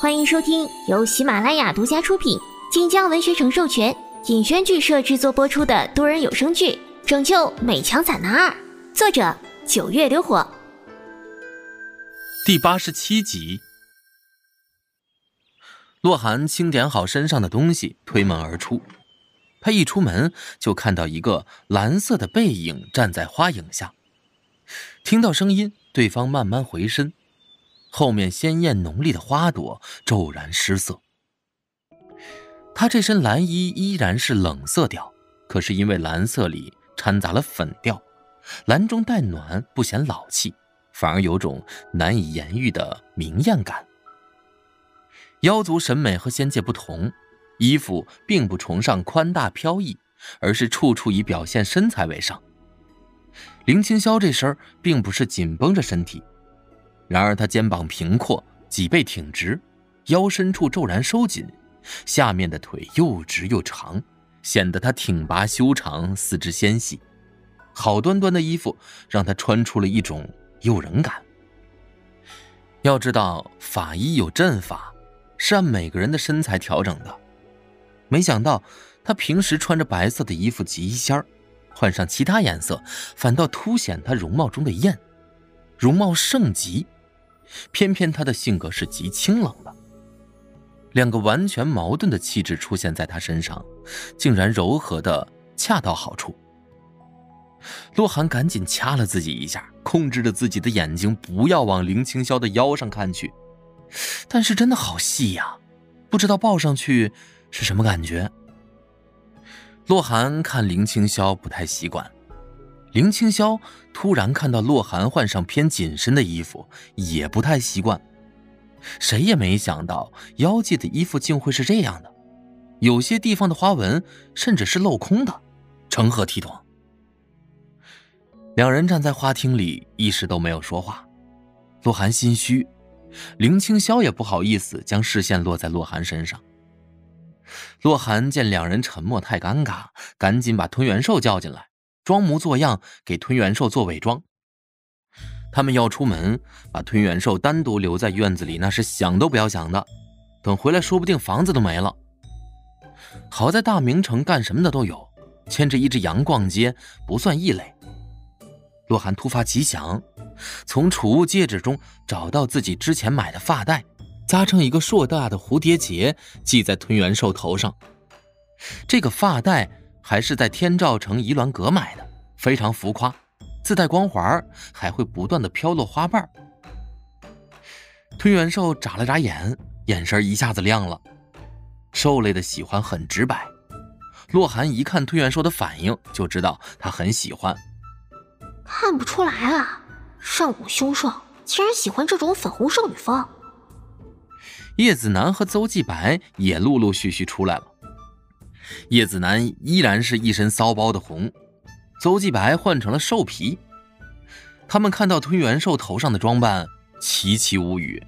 欢迎收听由喜马拉雅独家出品、晋江文学城授权、尹轩剧社制作播出的多人有声剧《拯救美强惨男二》，作者九月流火，第八十七集。洛寒清点好身上的东西，推门而出。他一出门就看到一个蓝色的背影站在花影下，听到声音，对方慢慢回身。后面鲜艳浓丽的花朵骤然失色。他这身蓝衣依然是冷色调，可是因为蓝色里掺杂了粉调，蓝中带暖，不显老气，反而有种难以言喻的明艳感。妖族审美和仙界不同，衣服并不崇尚宽大飘逸，而是处处以表现身材为上。林清霄这身并不是紧绷着身体。然而，他肩膀平阔，脊背挺直，腰深处骤然收紧，下面的腿又直又长，显得他挺拔修长，四肢纤细。好端端的衣服让他穿出了一种诱人感。要知道，法医有阵法，是按每个人的身材调整的。没想到，他平时穿着白色的衣服极仙儿，换上其他颜色，反倒凸显他容貌中的艳，容貌盛极。偏偏他的性格是极清冷的，两个完全矛盾的气质出现在他身上，竟然柔和的恰到好处。洛寒赶紧掐了自己一下，控制着自己的眼睛不要往林清霄的腰上看去，但是真的好细呀，不知道抱上去是什么感觉。洛寒看林清霄不太习惯。林清霄突然看到洛寒换上偏紧身的衣服，也不太习惯。谁也没想到妖界的衣服竟会是这样的，有些地方的花纹甚至是镂空的，成何体统？两人站在花厅里，一时都没有说话。洛寒心虚，林清霄也不好意思将视线落在洛寒身上。洛寒见两人沉默太尴尬，赶紧把吞元兽叫进来。装模作样给吞元兽做伪装。他们要出门，把吞元兽单独留在院子里，那是想都不要想的。等回来，说不定房子都没了。好在大明城干什么的都有，牵着一只羊逛街不算异类。洛寒突发奇想，从储物戒指中找到自己之前买的发带，扎成一个硕大的蝴蝶结，系在吞元兽头上。这个发带。还是在天照城怡鸾阁买的，非常浮夸，自带光环，还会不断的飘落花瓣。吞元兽眨了眨眼，眼神一下子亮了。兽类的喜欢很直白，洛寒一看吞元兽的反应，就知道他很喜欢。看不出来啊，上古凶兽竟然喜欢这种粉红少女风。叶子楠和邹继白也陆陆续续出来了。叶子楠依然是一身骚包的红，邹继白换成了兽皮。他们看到吞元兽头上的装扮，齐齐无语。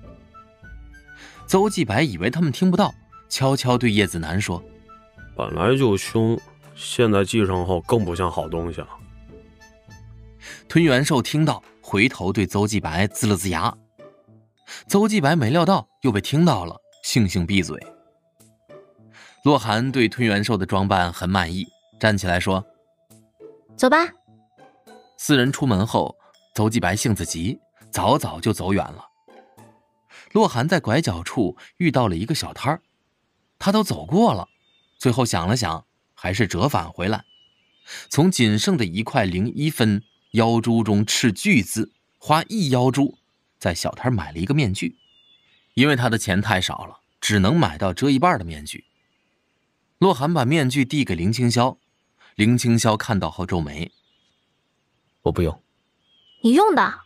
邹继白以为他们听不到，悄悄对叶子楠说：“本来就凶，现在系上后更不像好东西了。”吞元兽听到，回头对邹继白呲了呲牙。邹继白没料到又被听到了，悻悻闭嘴。洛寒对吞元兽的装扮很满意，站起来说：“走吧。”四人出门后，邹继白性子急，早早就走远了。洛寒在拐角处遇到了一个小摊儿，他都走过了，最后想了想，还是折返回来，从仅剩的一块零一分妖珠中斥巨资，花一妖珠，在小摊买了一个面具，因为他的钱太少了，只能买到遮一半的面具。洛寒把面具递给林清霄，林清霄看到后皱眉：“我不用。”“你用的，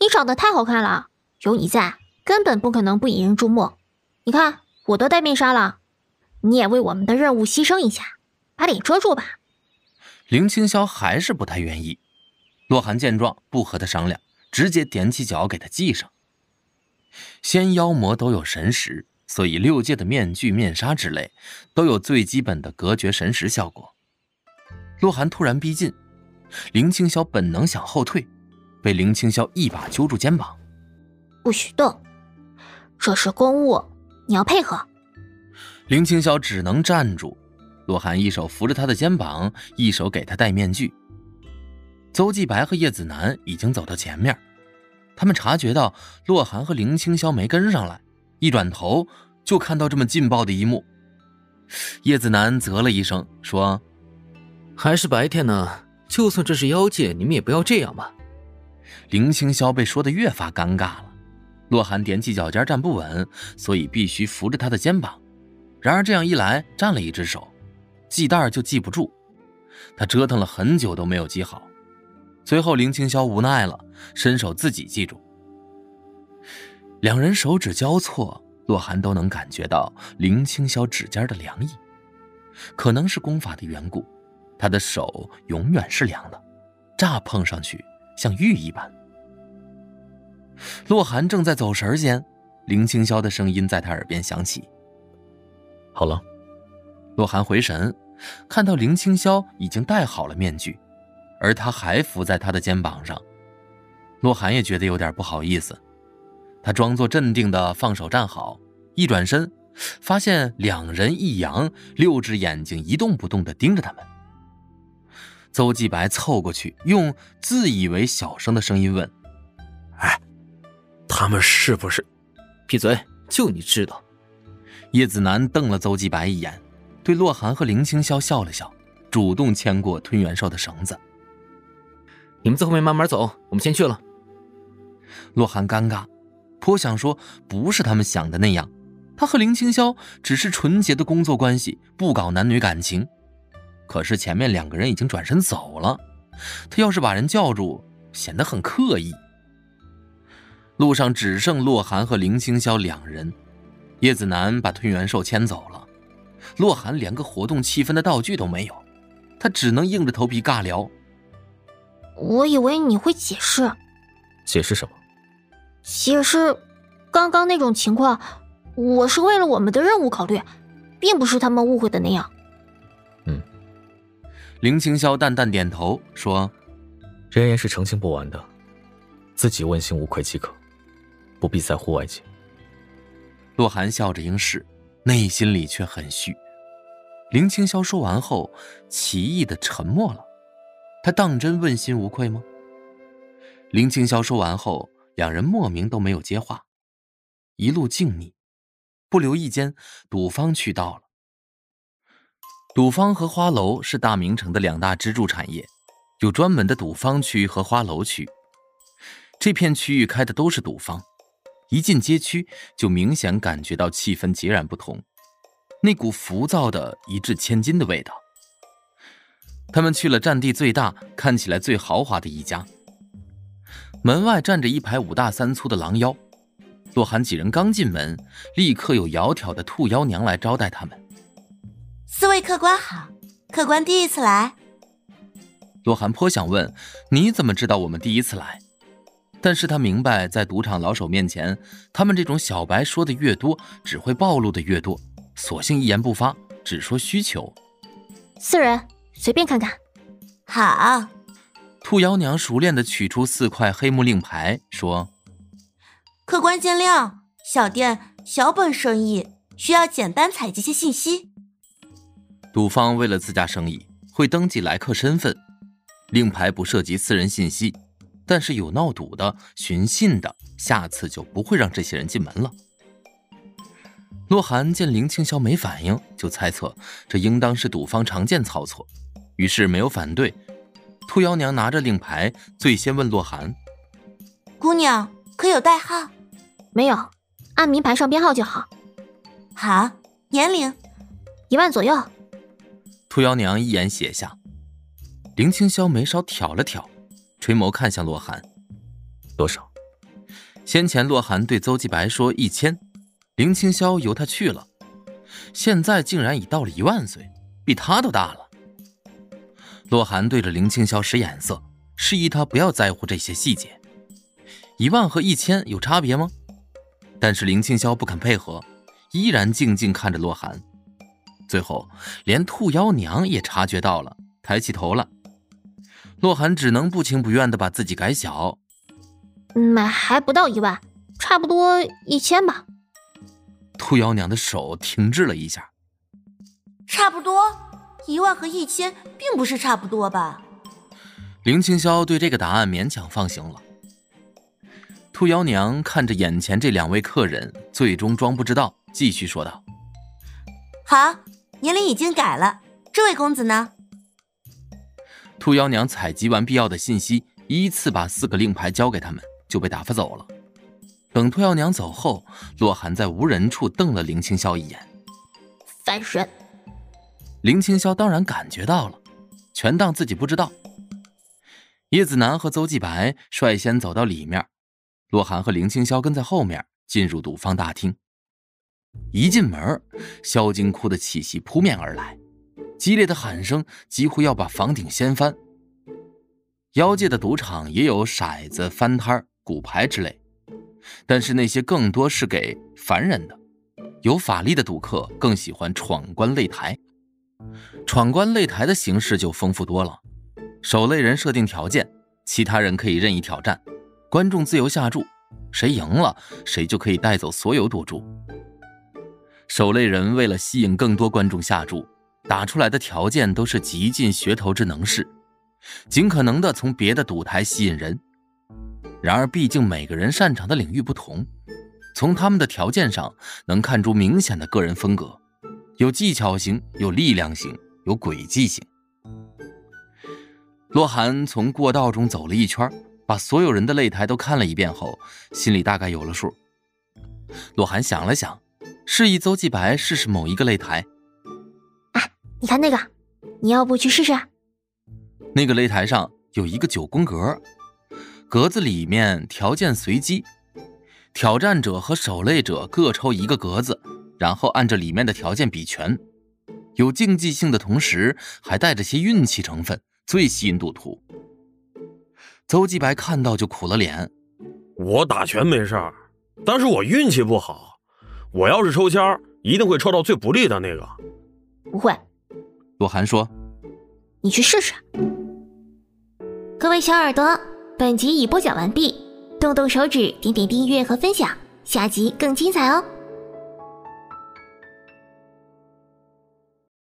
你长得太好看了，有你在，根本不可能不引人注目。你看，我都戴面纱了，你也为我们的任务牺牲一下，把脸遮住吧。”林清霄还是不太愿意。洛寒见状，不和他商量，直接踮起脚给他系上。仙妖魔都有神识。所以，六界的面具、面纱之类，都有最基本的隔绝神识效果。洛寒突然逼近，林清霄本能想后退，被林清霄一把揪住肩膀：“不许动，这是公务，你要配合。林青霄只能站住，洛寒一手扶着他的肩膀，一手给他戴面具。邹继白和叶子楠已经走到前面，他们察觉到洛寒和林青霄没跟上来，一转头就看到这么劲爆的一幕。叶子楠啧了一声，说：“还是白天呢，就算这是妖界，你们也不要这样吧。”林清霄被说的越发尴尬了。洛寒踮起脚尖站不稳，所以必须扶着他的肩膀。然而这样一来，占了一只手，系带就系不住。他折腾了很久都没有系好。随后，林清霄无奈了，伸手自己系住。两人手指交错，洛寒都能感觉到林青霄指尖的凉意。可能是功法的缘故，他的手永远是凉的，乍碰上去像玉一般。洛寒正在走神间，林青霄的声音在他耳边响起：“好了。”洛寒回神，看到林青霄已经戴好了面具。而他还伏在他的肩膀上，洛寒也觉得有点不好意思。他装作镇定的放手站好，一转身，发现两人一扬，六只眼睛一动不动的盯着他们。邹继白凑过去，用自以为小声的声音问：“哎，他们是不是？”闭嘴！就你知道。叶子楠瞪了邹继白一眼，对洛寒和林青霄笑了笑，主动牵过吞元兽的绳子。你们在后面慢慢走，我们先去了。洛寒尴尬，颇想说不是他们想的那样，他和林青霄只是纯洁的工作关系，不搞男女感情。可是前面两个人已经转身走了，他要是把人叫住，显得很刻意。路上只剩洛寒和林青霄两人，叶子楠把吞元兽牵走了，洛寒连个活动气氛的道具都没有，他只能硬着头皮尬聊。我以为你会解释，解释什么？解释刚刚那种情况，我是为了我们的任务考虑，并不是他们误会的那样。嗯，林青霄淡淡点头说：“人言是澄清不完的，自己问心无愧即可，不必在乎外界。”洛寒笑着应是，内心里却很虚。林青霄说完后，奇异的沉默了。他当真问心无愧吗？林青霄说完后，两人莫名都没有接话，一路静谧。不留意间，赌坊区到了。赌坊和花楼是大明城的两大支柱产业，有专门的赌坊区和花楼区。这片区域开的都是赌坊，一进街区就明显感觉到气氛截然不同，那股浮躁的一掷千金的味道。他们去了占地最大、看起来最豪华的一家。门外站着一排五大三粗的狼妖。洛寒几人刚进门，立刻有窈窕的兔妖娘来招待他们。四位客官好，客官第一次来。洛寒颇想问：“你怎么知道我们第一次来？”但是他明白，在赌场老手面前，他们这种小白说的越多，只会暴露的越多，索性一言不发，只说需求。四人。随便看看，好。兔妖娘熟练的取出四块黑木令牌，说：“客官见谅，小店小本生意，需要简单采集些信息。赌方为了自家生意，会登记来客身份，令牌不涉及私人信息，但是有闹赌的、寻衅的，下次就不会让这些人进门了。”洛寒见林青霄没反应，就猜测这应当是赌方常见操作。于是没有反对，兔妖娘拿着令牌，最先问洛寒：“姑娘可有代号？没有，按名牌上编号就好。好，年龄一万左右。”兔妖娘一眼写下。林青霄眉梢挑了挑，垂眸看向洛寒：“多少？”先前洛寒对邹继白说一千，林青霄由他去了，现在竟然已到了一万岁，比他都大了。洛寒对着林青霄使眼色，示意他不要在乎这些细节。一万和一千有差别吗？但是林青霄不肯配合，依然静静看着洛寒。最后，连兔妖娘也察觉到了，抬起头了。洛寒只能不情不愿地把自己改小。买还不到一万，差不多一千吧。兔妖娘的手停滞了一下。差不多，一万和一千并不是差不多吧？林青霄对这个答案勉强放行了。兔妖娘看着眼前这两位客人，最终装不知道，继续说道：“好，年龄已经改了。这位公子呢？”兔妖娘采集完必要的信息，依次把四个令牌交给他们，就被打发走了。等兔妖娘走后，洛寒在无人处瞪了林青霄一眼，烦人。林青霄当然感觉到了，全当自己不知道。叶子楠和邹继白率先走到里面，洛寒和林青霄跟在后面进入赌坊大厅。一进门，萧金窟的气息扑面而来，激烈的喊声几乎要把房顶掀翻。妖界的赌场也有骰子、翻摊、骨牌之类，但是那些更多是给凡人的。有法力的赌客更喜欢闯关擂台。闯关擂台的形式就丰富多了。守擂人设定条件，其他人可以任意挑战，观众自由下注，谁赢了谁就可以带走所有赌注。守擂人为了吸引更多观众下注，打出来的条件都是极尽噱头之能事，尽可能的从别的赌台吸引人。然而，毕竟每个人擅长的领域不同，从他们的条件上能看出明显的个人风格，有技巧型，有力量型，有诡计性。洛寒从过道中走了一圈，把所有人的擂台都看了一遍后，心里大概有了数。洛寒想了想，示意邹继白试试某一个擂台。哎，你看那个，你要不去试试？那个擂台上有一个九宫格，格子里面条件随机，挑战者和守擂者各抽一个格子，然后按着里面的条件比全，有竞技性的同时还带着些运气成分。最吸引赌徒。邹继白看到就苦了脸。我打拳没事儿，但是我运气不好。我要是抽签一定会抽到最不利的那个。不会，洛寒说：“你去试试。”各位小耳朵，本集已播讲完毕，动动手指，点点订阅和分享，下集更精彩哦。